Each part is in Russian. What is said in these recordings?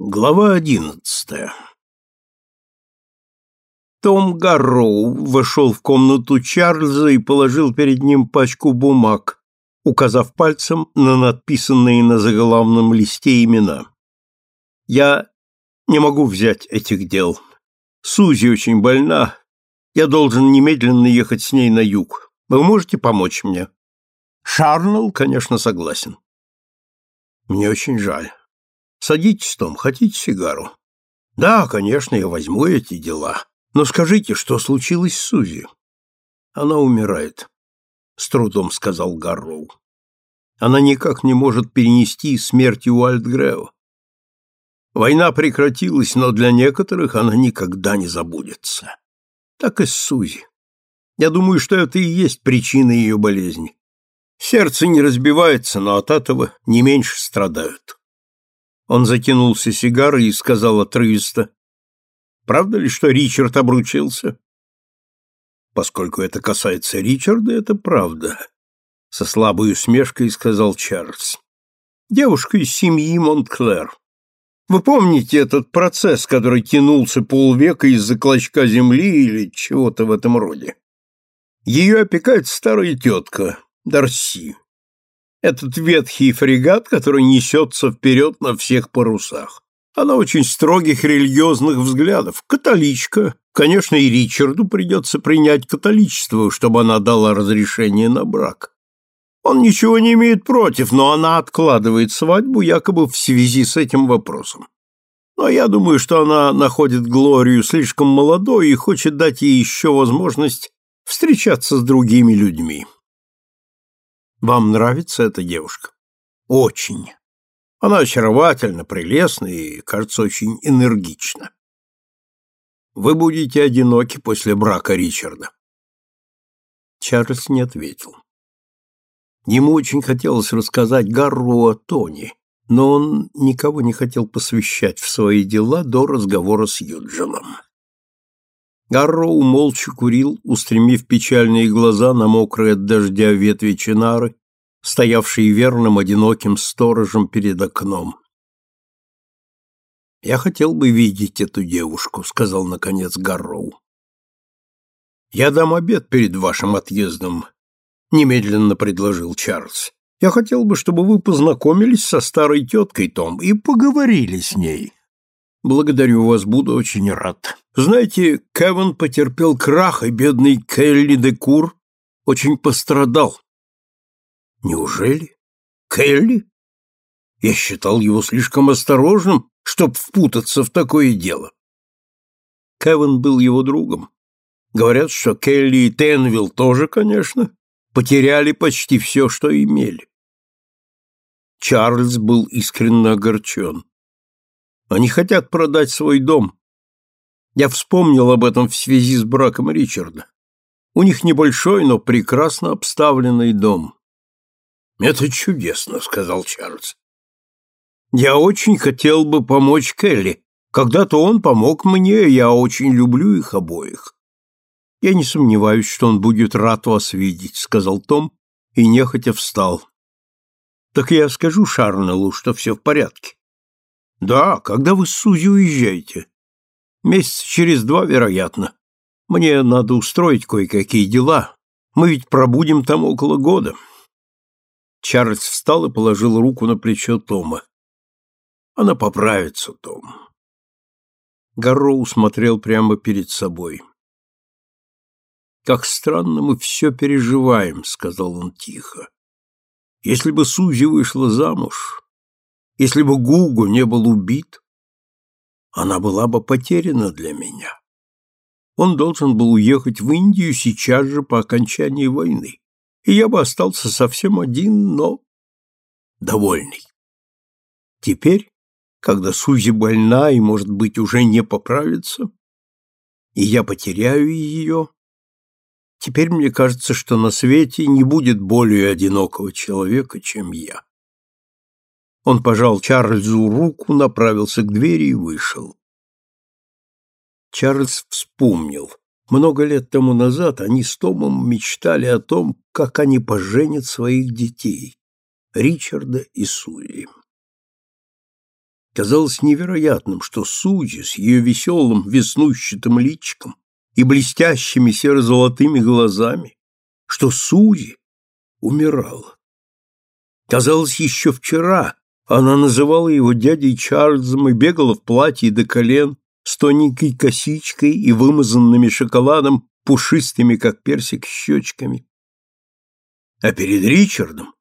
Глава одиннадцатая Том Гарроу вошел в комнату Чарльза и положил перед ним пачку бумаг, указав пальцем на надписанные на заглавном листе имена. «Я не могу взять этих дел. Сузи очень больна. Я должен немедленно ехать с ней на юг. Вы можете помочь мне?» Шарнелл, конечно, согласен. «Мне очень жаль». Садитесь, Том, хотите сигару? Да, конечно, я возьму эти дела. Но скажите, что случилось с Сузи? Она умирает, с трудом сказал Гарроу. Она никак не может перенести смерти Уальдгрео. Война прекратилась, но для некоторых она никогда не забудется. Так и с Сузи. Я думаю, что это и есть причина ее болезни. Сердце не разбивается, но от этого не меньше страдают. Он затянулся сигарой и сказал отрывисто, «Правда ли, что Ричард обручился?» «Поскольку это касается Ричарда, это правда», — со слабой усмешкой сказал Чарльз. «Девушка из семьи Монтклер. Вы помните этот процесс, который тянулся полвека из-за клочка земли или чего-то в этом роде? Ее опекает старая тетка, Дарси этот ветхий фрегат, который несется вперед на всех парусах. Она очень строгих религиозных взглядов, католичка. Конечно, и Ричарду придется принять католичество, чтобы она дала разрешение на брак. Он ничего не имеет против, но она откладывает свадьбу якобы в связи с этим вопросом. Но я думаю, что она находит Глорию слишком молодой и хочет дать ей еще возможность встречаться с другими людьми. Вам нравится эта девушка? Очень. Она очаровательна, прелестна и, кажется, очень энергична. Вы будете одиноки после брака Ричарда. Чарльз не ответил. Ему очень хотелось рассказать Гарру о Тони, но он никого не хотел посвящать в свои дела до разговора с Юджином. Гарроу молча курил, устремив печальные глаза на мокрые от дождя ветви чинары, стоявшие верным одиноким сторожем перед окном. «Я хотел бы видеть эту девушку», — сказал, наконец, Гарроу. «Я дам обед перед вашим отъездом», — немедленно предложил Чарльз. «Я хотел бы, чтобы вы познакомились со старой теткой Том и поговорили с ней. Благодарю вас, буду очень рад. Знаете, Кевин потерпел крах, и бедный Келли де Кур очень пострадал. Неужели? Келли? Я считал его слишком осторожным, чтобы впутаться в такое дело. Кевин был его другом. Говорят, что Келли и Тенвилл тоже, конечно, потеряли почти все, что имели. Чарльз был искренне огорчен. Они хотят продать свой дом. Я вспомнил об этом в связи с браком Ричарда. У них небольшой, но прекрасно обставленный дом. «Это чудесно», — сказал Чарльз. «Я очень хотел бы помочь Келли. Когда-то он помог мне, я очень люблю их обоих». «Я не сомневаюсь, что он будет рад вас видеть», — сказал Том и нехотя встал. «Так я скажу Шарнеллу, что все в порядке. Да, когда вы с Сузи уезжаете? Месяц через два, вероятно. Мне надо устроить кое-какие дела. Мы ведь пробудем там около года. Чарльз встал и положил руку на плечо Тома. Она поправится, Том. Гарроу смотрел прямо перед собой. «Как странно мы все переживаем», — сказал он тихо. «Если бы Сузи вышла замуж, если бы Гугу не был убит, она была бы потеряна для меня. Он должен был уехать в Индию сейчас же по окончании войны, и я бы остался совсем один, но довольный. Теперь, когда Сузи больна и, может быть, уже не поправится, и я потеряю ее, теперь мне кажется, что на свете не будет более одинокого человека, чем я. Он пожал Чарльзу руку, направился к двери и вышел. Чарльз вспомнил. Много лет тому назад они с Томом мечтали о том, как они поженят своих детей, Ричарда и Сури. Казалось невероятным, что Сузи с ее веселым веснущатым личиком и блестящими серо-золотыми глазами, что Сузи умирала. Казалось, еще вчера она называла его дядей Чарльзом и бегала в платье до колен с тоненькой косичкой и вымазанными шоколадом пушистыми, как персик, щечками. А перед Ричардом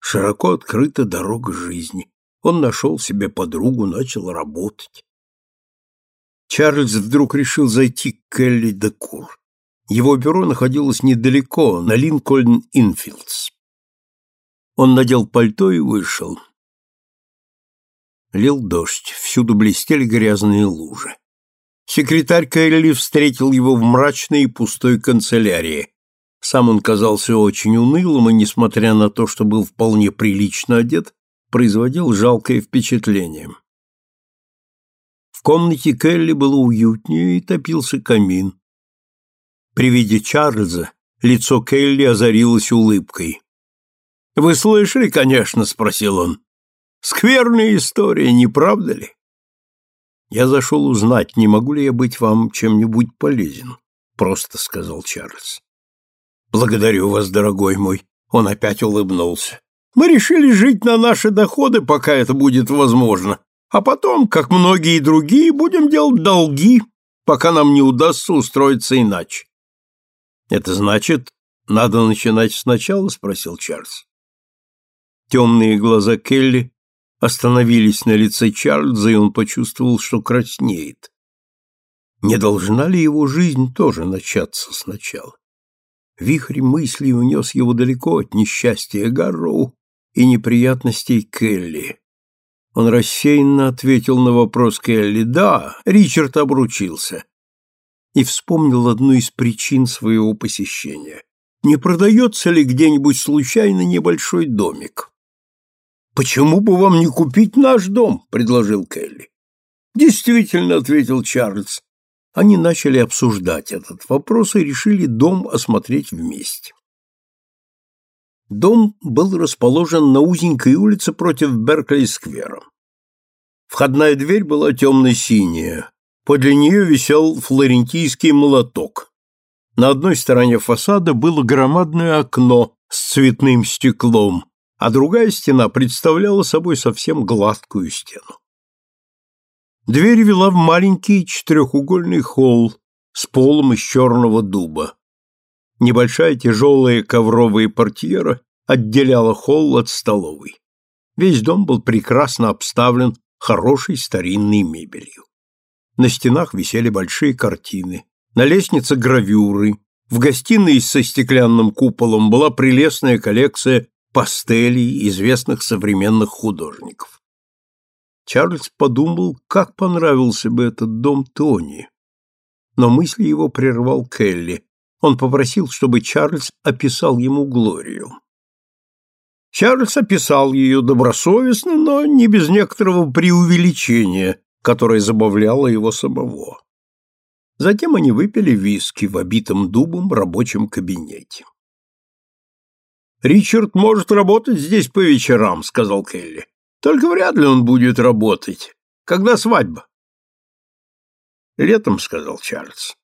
широко открыта дорога жизни. Он нашел себе подругу, начал работать. Чарльз вдруг решил зайти к Келли де Кур. Его бюро находилось недалеко, на Линкольн-Инфилдс. Он надел пальто и вышел. Лил дождь, всюду блестели грязные лужи. Секретарь Келли встретил его в мрачной и пустой канцелярии. Сам он казался очень унылым и, несмотря на то, что был вполне прилично одет, производил жалкое впечатление. В комнате Келли было уютнее и топился камин. При виде Чарльза лицо Келли озарилось улыбкой. «Вы слышали, конечно?» — спросил он. «Скверная история, не правда ли?» «Я зашел узнать, не могу ли я быть вам чем-нибудь полезен», — просто сказал Чарльз. «Благодарю вас, дорогой мой», — он опять улыбнулся. Мы решили жить на наши доходы, пока это будет возможно, а потом, как многие другие, будем делать долги, пока нам не удастся устроиться иначе. Это значит, надо начинать сначала, спросил Чарльз. Темные глаза Келли остановились на лице Чарльза, и он почувствовал, что краснеет. Не должна ли его жизнь тоже начаться сначала? Вихрь мыслей унес его далеко от несчастья Гарроу и неприятностей Келли. Он рассеянно ответил на вопрос Келли «Да, Ричард обручился» и вспомнил одну из причин своего посещения. Не продается ли где-нибудь случайно небольшой домик? «Почему бы вам не купить наш дом?» — предложил Келли. «Действительно», — ответил Чарльз. Они начали обсуждать этот вопрос и решили дом осмотреть вместе. Дом был расположен на узенькой улице против Беркли-сквера. Входная дверь была темно-синяя. Подле нее висел флорентийский молоток. На одной стороне фасада было громадное окно с цветным стеклом, а другая стена представляла собой совсем гладкую стену. Дверь вела в маленький четырехугольный холл с полом из черного дуба. Небольшая тяжелая ковровая портьера отделяла холл от столовой. Весь дом был прекрасно обставлен хорошей старинной мебелью. На стенах висели большие картины, на лестнице гравюры, в гостиной со стеклянным куполом была прелестная коллекция пастелей известных современных художников. Чарльз подумал, как понравился бы этот дом Тони. Но мысли его прервал Келли. Он попросил, чтобы Чарльз описал ему Глорию. Чарльз описал ее добросовестно, но не без некоторого преувеличения, которое забавляло его самого. Затем они выпили виски в обитом дубом рабочем кабинете. «Ричард может работать здесь по вечерам», — сказал Келли. «Только вряд ли он будет работать. Когда свадьба?» «Летом», — сказал Чарльз.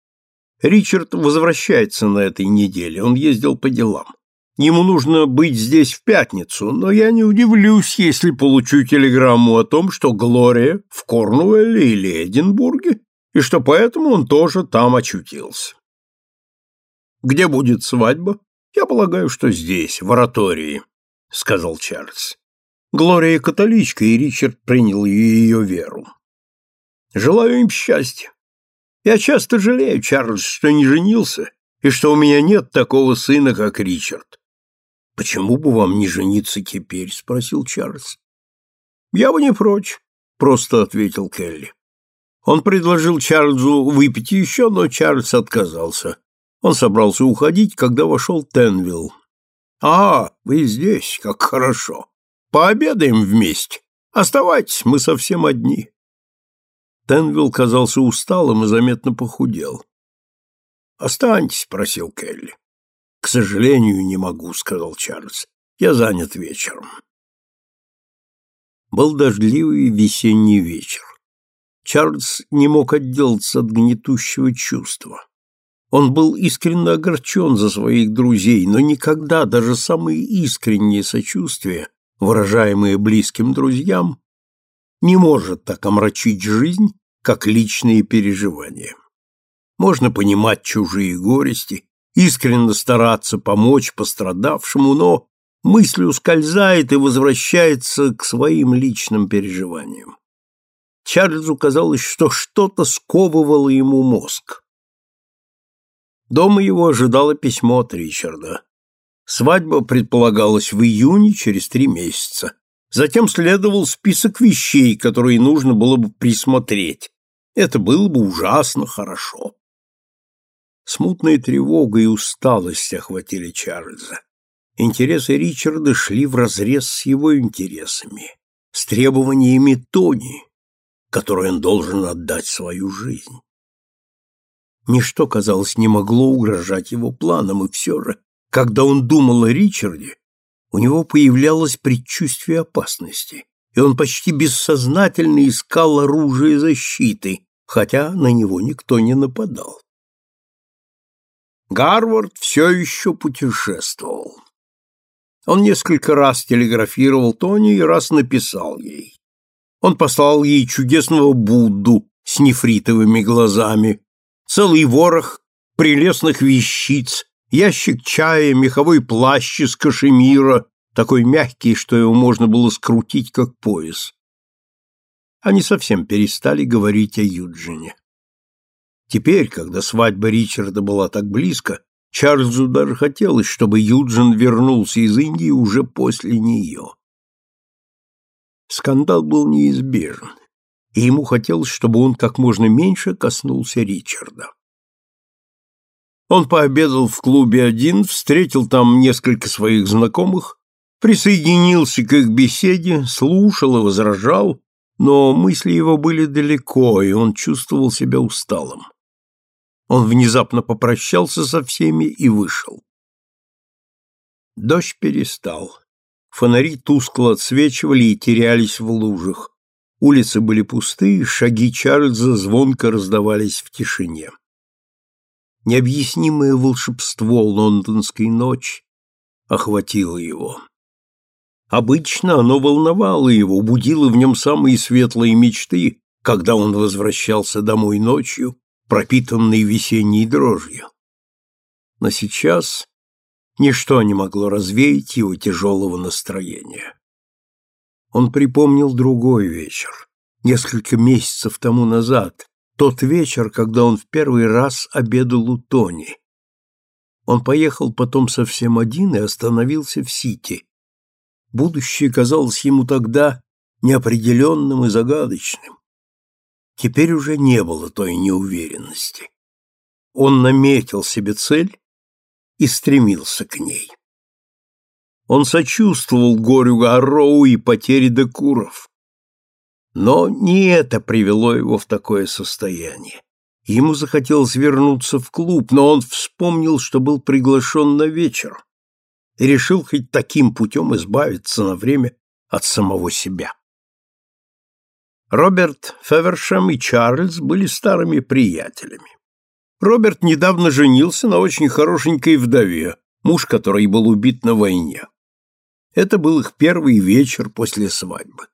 Ричард возвращается на этой неделе, он ездил по делам. Ему нужно быть здесь в пятницу, но я не удивлюсь, если получу телеграмму о том, что Глория в Корнуэлле или Эдинбурге, и что поэтому он тоже там очутился. Где будет свадьба? Я полагаю, что здесь, в оратории, сказал Чарльз. Глория католичка, и Ричард принял ее веру. Желаю им счастья. Я часто жалею, Чарльз, что не женился, и что у меня нет такого сына, как Ричард. Почему бы вам не жениться теперь? спросил Чарльз. Я бы не прочь, просто ответил Келли. Он предложил Чарльзу выпить еще, но Чарльз отказался. Он собрался уходить, когда вошел Тенвилл. «А, вы здесь, как хорошо. Пообедаем вместе. Оставайтесь, мы совсем одни». Тенвилл казался усталым и заметно похудел. «Останьтесь», — просил Келли. «К сожалению, не могу», — сказал Чарльз. «Я занят вечером». Был дождливый весенний вечер. Чарльз не мог отделаться от гнетущего чувства. Он был искренне огорчен за своих друзей, но никогда даже самые искренние сочувствия, выражаемые близким друзьям, не может так омрачить жизнь, как личные переживания. Можно понимать чужие горести, искренне стараться помочь пострадавшему, но мысль ускользает и возвращается к своим личным переживаниям. Чарльзу казалось, что что-то сковывало ему мозг. Дома его ожидало письмо от Ричарда. Свадьба предполагалась в июне, через три месяца. Затем следовал список вещей, которые нужно было бы присмотреть. Это было бы ужасно хорошо. Смутная тревога и усталость охватили Чарльза. Интересы Ричарда шли вразрез с его интересами, с требованиями Тони, которой он должен отдать свою жизнь. Ничто, казалось, не могло угрожать его планам, и все же, когда он думал о Ричарде, у него появлялось предчувствие опасности, и он почти бессознательно искал оружие защиты, хотя на него никто не нападал. Гарвард все еще путешествовал. Он несколько раз телеграфировал Тони и раз написал ей. Он послал ей чудесного Будду с нефритовыми глазами, целый ворох прелестных вещиц, ящик чая, меховой плащ из кашемира, такой мягкий, что его можно было скрутить, как пояс. Они совсем перестали говорить о Юджине. Теперь, когда свадьба Ричарда была так близко, Чарльзу даже хотелось, чтобы Юджин вернулся из Индии уже после нее. Скандал был неизбежен, и ему хотелось, чтобы он как можно меньше коснулся Ричарда. Он пообедал в клубе один, встретил там несколько своих знакомых, присоединился к их беседе, слушал и возражал, но мысли его были далеко, и он чувствовал себя усталым. Он внезапно попрощался со всеми и вышел. Дождь перестал. Фонари тускло отсвечивали и терялись в лужах. Улицы были пустые, шаги Чарльза звонко раздавались в тишине. Необъяснимое волшебство лондонской ночи охватило его. Обычно оно волновало его, будило в нем самые светлые мечты, когда он возвращался домой ночью пропитанный весенней дрожью. Но сейчас ничто не могло развеять его тяжелого настроения. Он припомнил другой вечер, несколько месяцев тому назад, тот вечер, когда он в первый раз обедал у Тони. Он поехал потом совсем один и остановился в Сити. Будущее казалось ему тогда неопределенным и загадочным. Теперь уже не было той неуверенности. Он наметил себе цель и стремился к ней. Он сочувствовал горю Гарроу и потере Декуров. Но не это привело его в такое состояние. Ему захотелось вернуться в клуб, но он вспомнил, что был приглашен на вечер, и решил хоть таким путем избавиться на время от самого себя. Роберт Февершем и Чарльз были старыми приятелями. Роберт недавно женился на очень хорошенькой вдове, муж которой был убит на войне. Это был их первый вечер после свадьбы.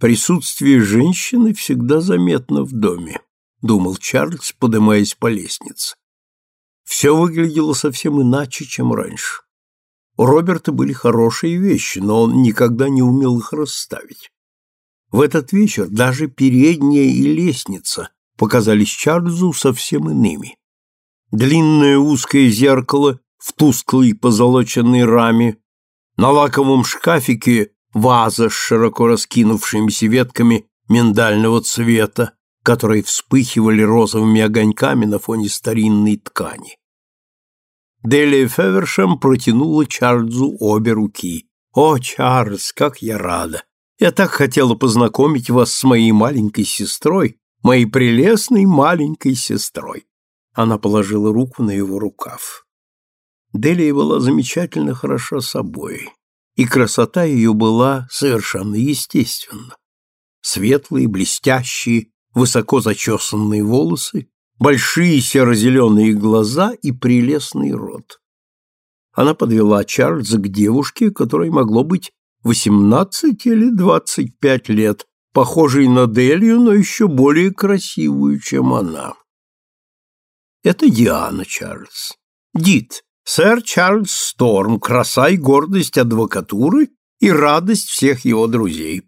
Присутствие женщины всегда заметно в доме, думал Чарльз, поднимаясь по лестнице. Все выглядело совсем иначе, чем раньше. У Роберта были хорошие вещи, но он никогда не умел их расставить. В этот вечер даже передняя и лестница показались Чарльзу совсем иными. Длинное узкое зеркало в тусклой позолоченной раме, на лаковом шкафике ваза с широко раскинувшимися ветками миндального цвета, которые вспыхивали розовыми огоньками на фоне старинной ткани. Делия Февершем протянула Чарльзу обе руки. «О, Чарльз, как я рада! Я так хотела познакомить вас с моей маленькой сестрой, моей прелестной маленькой сестрой. Она положила руку на его рукав. Делия была замечательно хороша собой, и красота ее была совершенно естественна. Светлые, блестящие, высоко зачесанные волосы, большие серо-зеленые глаза и прелестный рот. Она подвела Чарльза к девушке, которой могло быть восемнадцать или двадцать пять лет, похожей на Делью, но еще более красивую, чем она. Это Диана Чарльз. Дит, сэр Чарльз Сторм, краса и гордость адвокатуры и радость всех его друзей.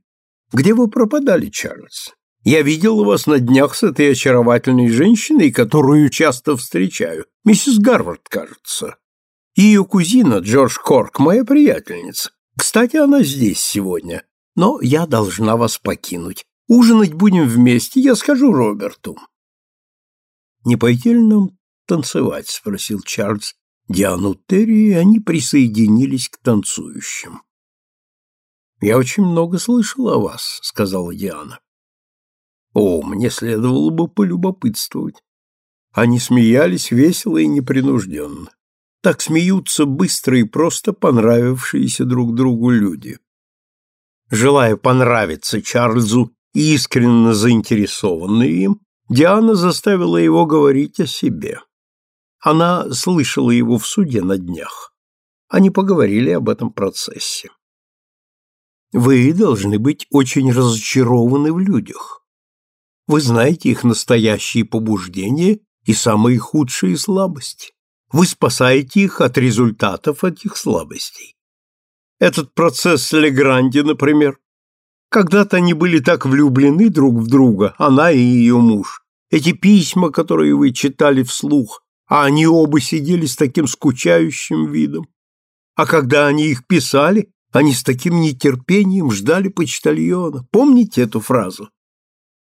Где вы пропадали, Чарльз? Я видел вас на днях с этой очаровательной женщиной, которую часто встречаю. Миссис Гарвард, кажется. Ее кузина Джордж Корк, моя приятельница. Кстати, она здесь сегодня. Но я должна вас покинуть. Ужинать будем вместе, я скажу Роберту. Не пойти ли нам танцевать? спросил Чарльз Диану Терри, и они присоединились к танцующим. Я очень много слышал о вас, сказала Диана. О, мне следовало бы полюбопытствовать. Они смеялись весело и непринужденно. Так смеются быстро и просто понравившиеся друг другу люди. Желая понравиться Чарльзу и искренне заинтересованный им, Диана заставила его говорить о себе. Она слышала его в суде на днях. Они поговорили об этом процессе. Вы должны быть очень разочарованы в людях. Вы знаете их настоящие побуждения и самые худшие слабости. Вы спасаете их от результатов этих слабостей. Этот процесс с Легранди, например. Когда-то они были так влюблены друг в друга, она и ее муж. Эти письма, которые вы читали вслух, а они оба сидели с таким скучающим видом. А когда они их писали, они с таким нетерпением ждали почтальона. Помните эту фразу?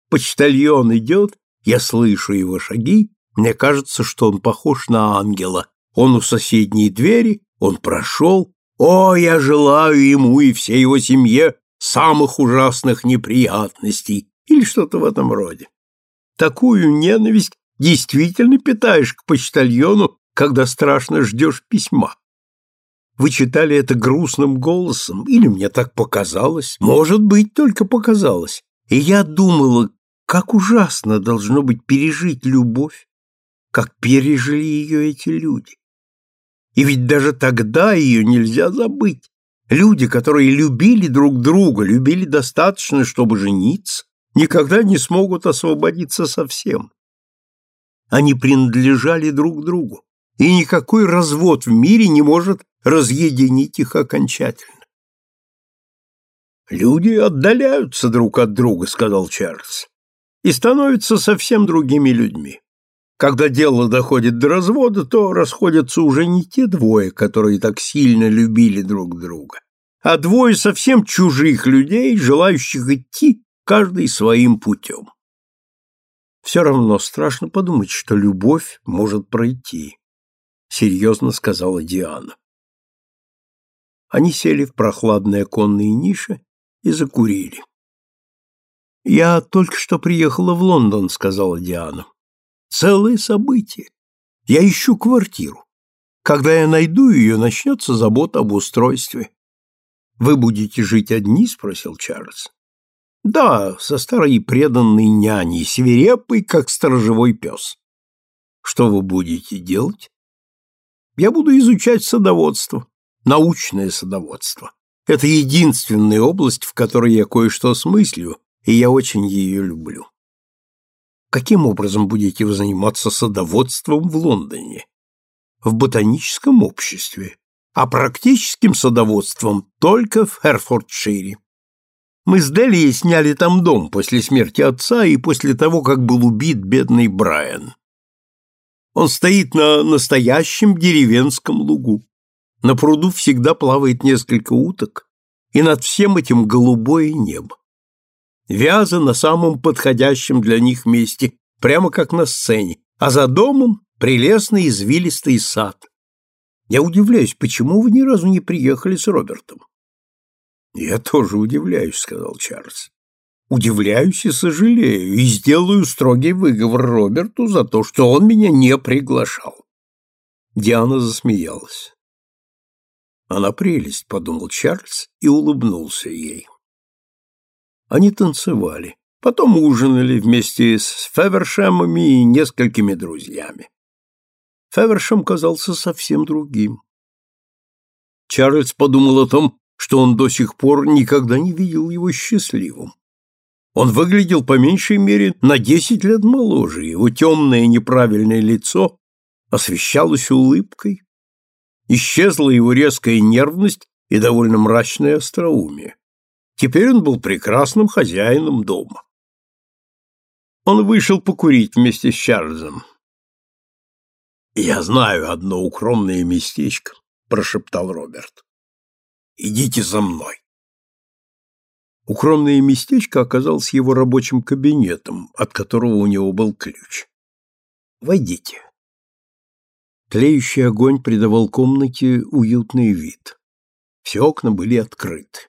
Почтальон идет, я слышу его шаги, мне кажется, что он похож на ангела. Он у соседней двери, он прошел. О, я желаю ему и всей его семье самых ужасных неприятностей или что-то в этом роде. Такую ненависть действительно питаешь к почтальону, когда страшно ждешь письма. Вы читали это грустным голосом, или мне так показалось? Может быть, только показалось. И я думала, как ужасно должно быть пережить любовь, как пережили ее эти люди. И ведь даже тогда ее нельзя забыть. Люди, которые любили друг друга, любили достаточно, чтобы жениться, никогда не смогут освободиться совсем. Они принадлежали друг другу, и никакой развод в мире не может разъединить их окончательно. «Люди отдаляются друг от друга», — сказал Чарльз и становятся совсем другими людьми. Когда дело доходит до развода, то расходятся уже не те двое, которые так сильно любили друг друга, а двое совсем чужих людей, желающих идти каждый своим путем. Все равно страшно подумать, что любовь может пройти, серьезно сказала Диана. Они сели в прохладные оконные ниши и закурили. «Я только что приехала в Лондон», — сказала Диана. «Целое событие. Я ищу квартиру. Когда я найду ее, начнется забота об устройстве». «Вы будете жить одни?» — спросил Чарльз. «Да, со старой преданной няней, свирепой, как сторожевой пес». «Что вы будете делать?» «Я буду изучать садоводство, научное садоводство. Это единственная область, в которой я кое-что смыслю, и я очень ее люблю. Каким образом будете вы заниматься садоводством в Лондоне? В ботаническом обществе, а практическим садоводством только в Херфордшире. Мы с Делией сняли там дом после смерти отца и после того, как был убит бедный Брайан. Он стоит на настоящем деревенском лугу. На пруду всегда плавает несколько уток, и над всем этим голубое небо. Вяза на самом подходящем для них месте, прямо как на сцене, а за домом прелестный извилистый сад. Я удивляюсь, почему вы ни разу не приехали с Робертом? Я тоже удивляюсь, сказал Чарльз. Удивляюсь и сожалею, и сделаю строгий выговор Роберту за то, что он меня не приглашал. Диана засмеялась. Она прелесть, подумал Чарльз и улыбнулся ей. Они танцевали, потом ужинали вместе с Февершемами и несколькими друзьями. Февершем казался совсем другим. Чарльз подумал о том, что он до сих пор никогда не видел его счастливым. Он выглядел по меньшей мере на десять лет моложе, его темное неправильное лицо освещалось улыбкой, исчезла его резкая нервность и довольно мрачное остроумие. Теперь он был прекрасным хозяином дома. Он вышел покурить вместе с Чарльзом. «Я знаю одно укромное местечко», — прошептал Роберт. «Идите за мной». Укромное местечко оказалось его рабочим кабинетом, от которого у него был ключ. «Войдите». Тлеющий огонь придавал комнате уютный вид. Все окна были открыты.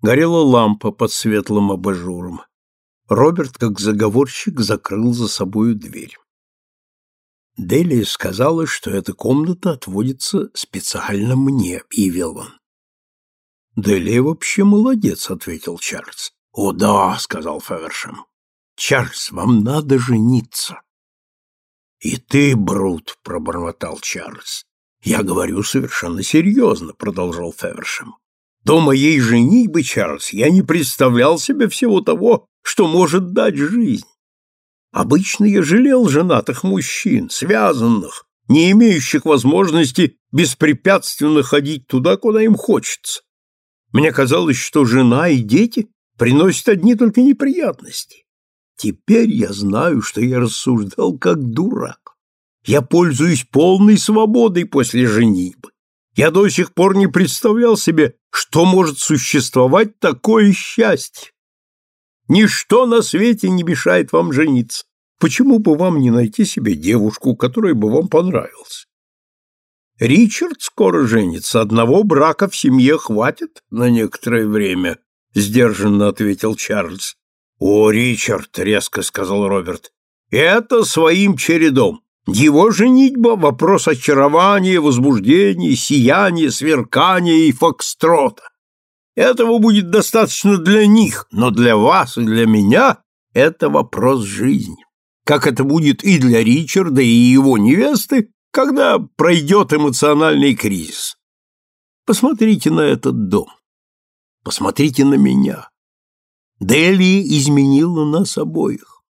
Горела лампа под светлым абажуром. Роберт, как заговорщик, закрыл за собою дверь. Делия сказала, что эта комната отводится специально мне, объявил он. Делия вообще молодец, ответил Чарльз. О да, сказал Февершем. Чарльз, вам надо жениться. И ты, Брут, пробормотал Чарльз. Я говорю совершенно серьезно, продолжал Февершем. До моей женитьбы, Чарльз, я не представлял себе всего того, что может дать жизнь. Обычно я жалел женатых мужчин, связанных, не имеющих возможности беспрепятственно ходить туда, куда им хочется. Мне казалось, что жена и дети приносят одни только неприятности. Теперь я знаю, что я рассуждал как дурак. Я пользуюсь полной свободой после женитьбы. Я до сих пор не представлял себе, что может существовать такое счастье. Ничто на свете не мешает вам жениться. Почему бы вам не найти себе девушку, которая бы вам понравилась? Ричард скоро женится, одного брака в семье хватит на некоторое время, сдержанно ответил Чарльз. О, Ричард, резко сказал Роберт. Это своим чередом. Его женитьба — вопрос очарования, возбуждения, сияния, сверкания и фокстрота. Этого будет достаточно для них, но для вас и для меня это вопрос жизни. Как это будет и для Ричарда, и его невесты, когда пройдет эмоциональный кризис. Посмотрите на этот дом. Посмотрите на меня. Дели изменила нас обоих.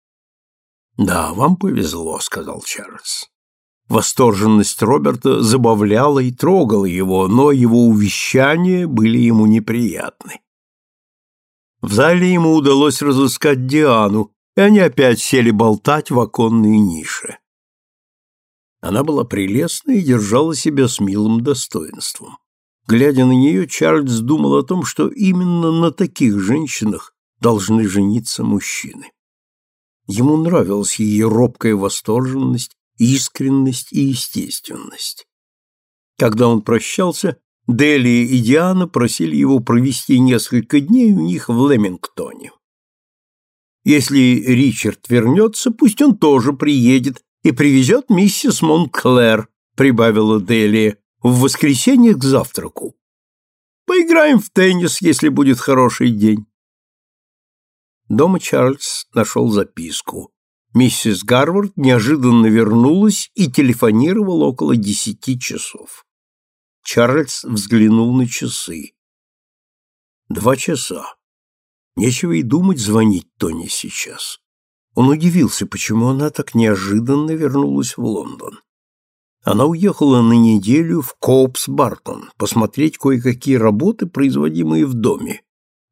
Да, вам повезло, сказал Чарльз. Восторженность Роберта забавляла и трогала его, но его увещания были ему неприятны. В зале ему удалось разыскать Диану, и они опять сели болтать в оконной нише. Она была прелестна и держала себя с милым достоинством. Глядя на нее, Чарльз думал о том, что именно на таких женщинах должны жениться мужчины. Ему нравилась ее робкая восторженность, искренность и естественность. Когда он прощался, Делия и Диана просили его провести несколько дней у них в Лемингтоне. Если Ричард вернется, пусть он тоже приедет и привезет миссис Монклер, прибавила Делия, в воскресенье к завтраку. Поиграем в теннис, если будет хороший день. Дома Чарльз нашел записку. Миссис Гарвард неожиданно вернулась и телефонировала около десяти часов. Чарльз взглянул на часы. Два часа. Нечего и думать звонить Тони сейчас. Он удивился, почему она так неожиданно вернулась в Лондон. Она уехала на неделю в Коупс-Бартон посмотреть кое-какие работы, производимые в доме,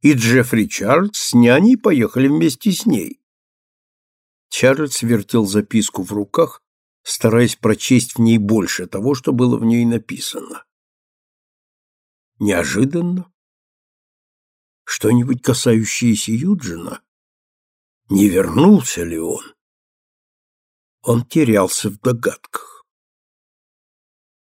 и Джеффри Чарльз с няней поехали вместе с ней. Чарльз вертел записку в руках, стараясь прочесть в ней больше того, что было в ней написано. Неожиданно что-нибудь касающееся Юджина? Не вернулся ли он? Он терялся в догадках.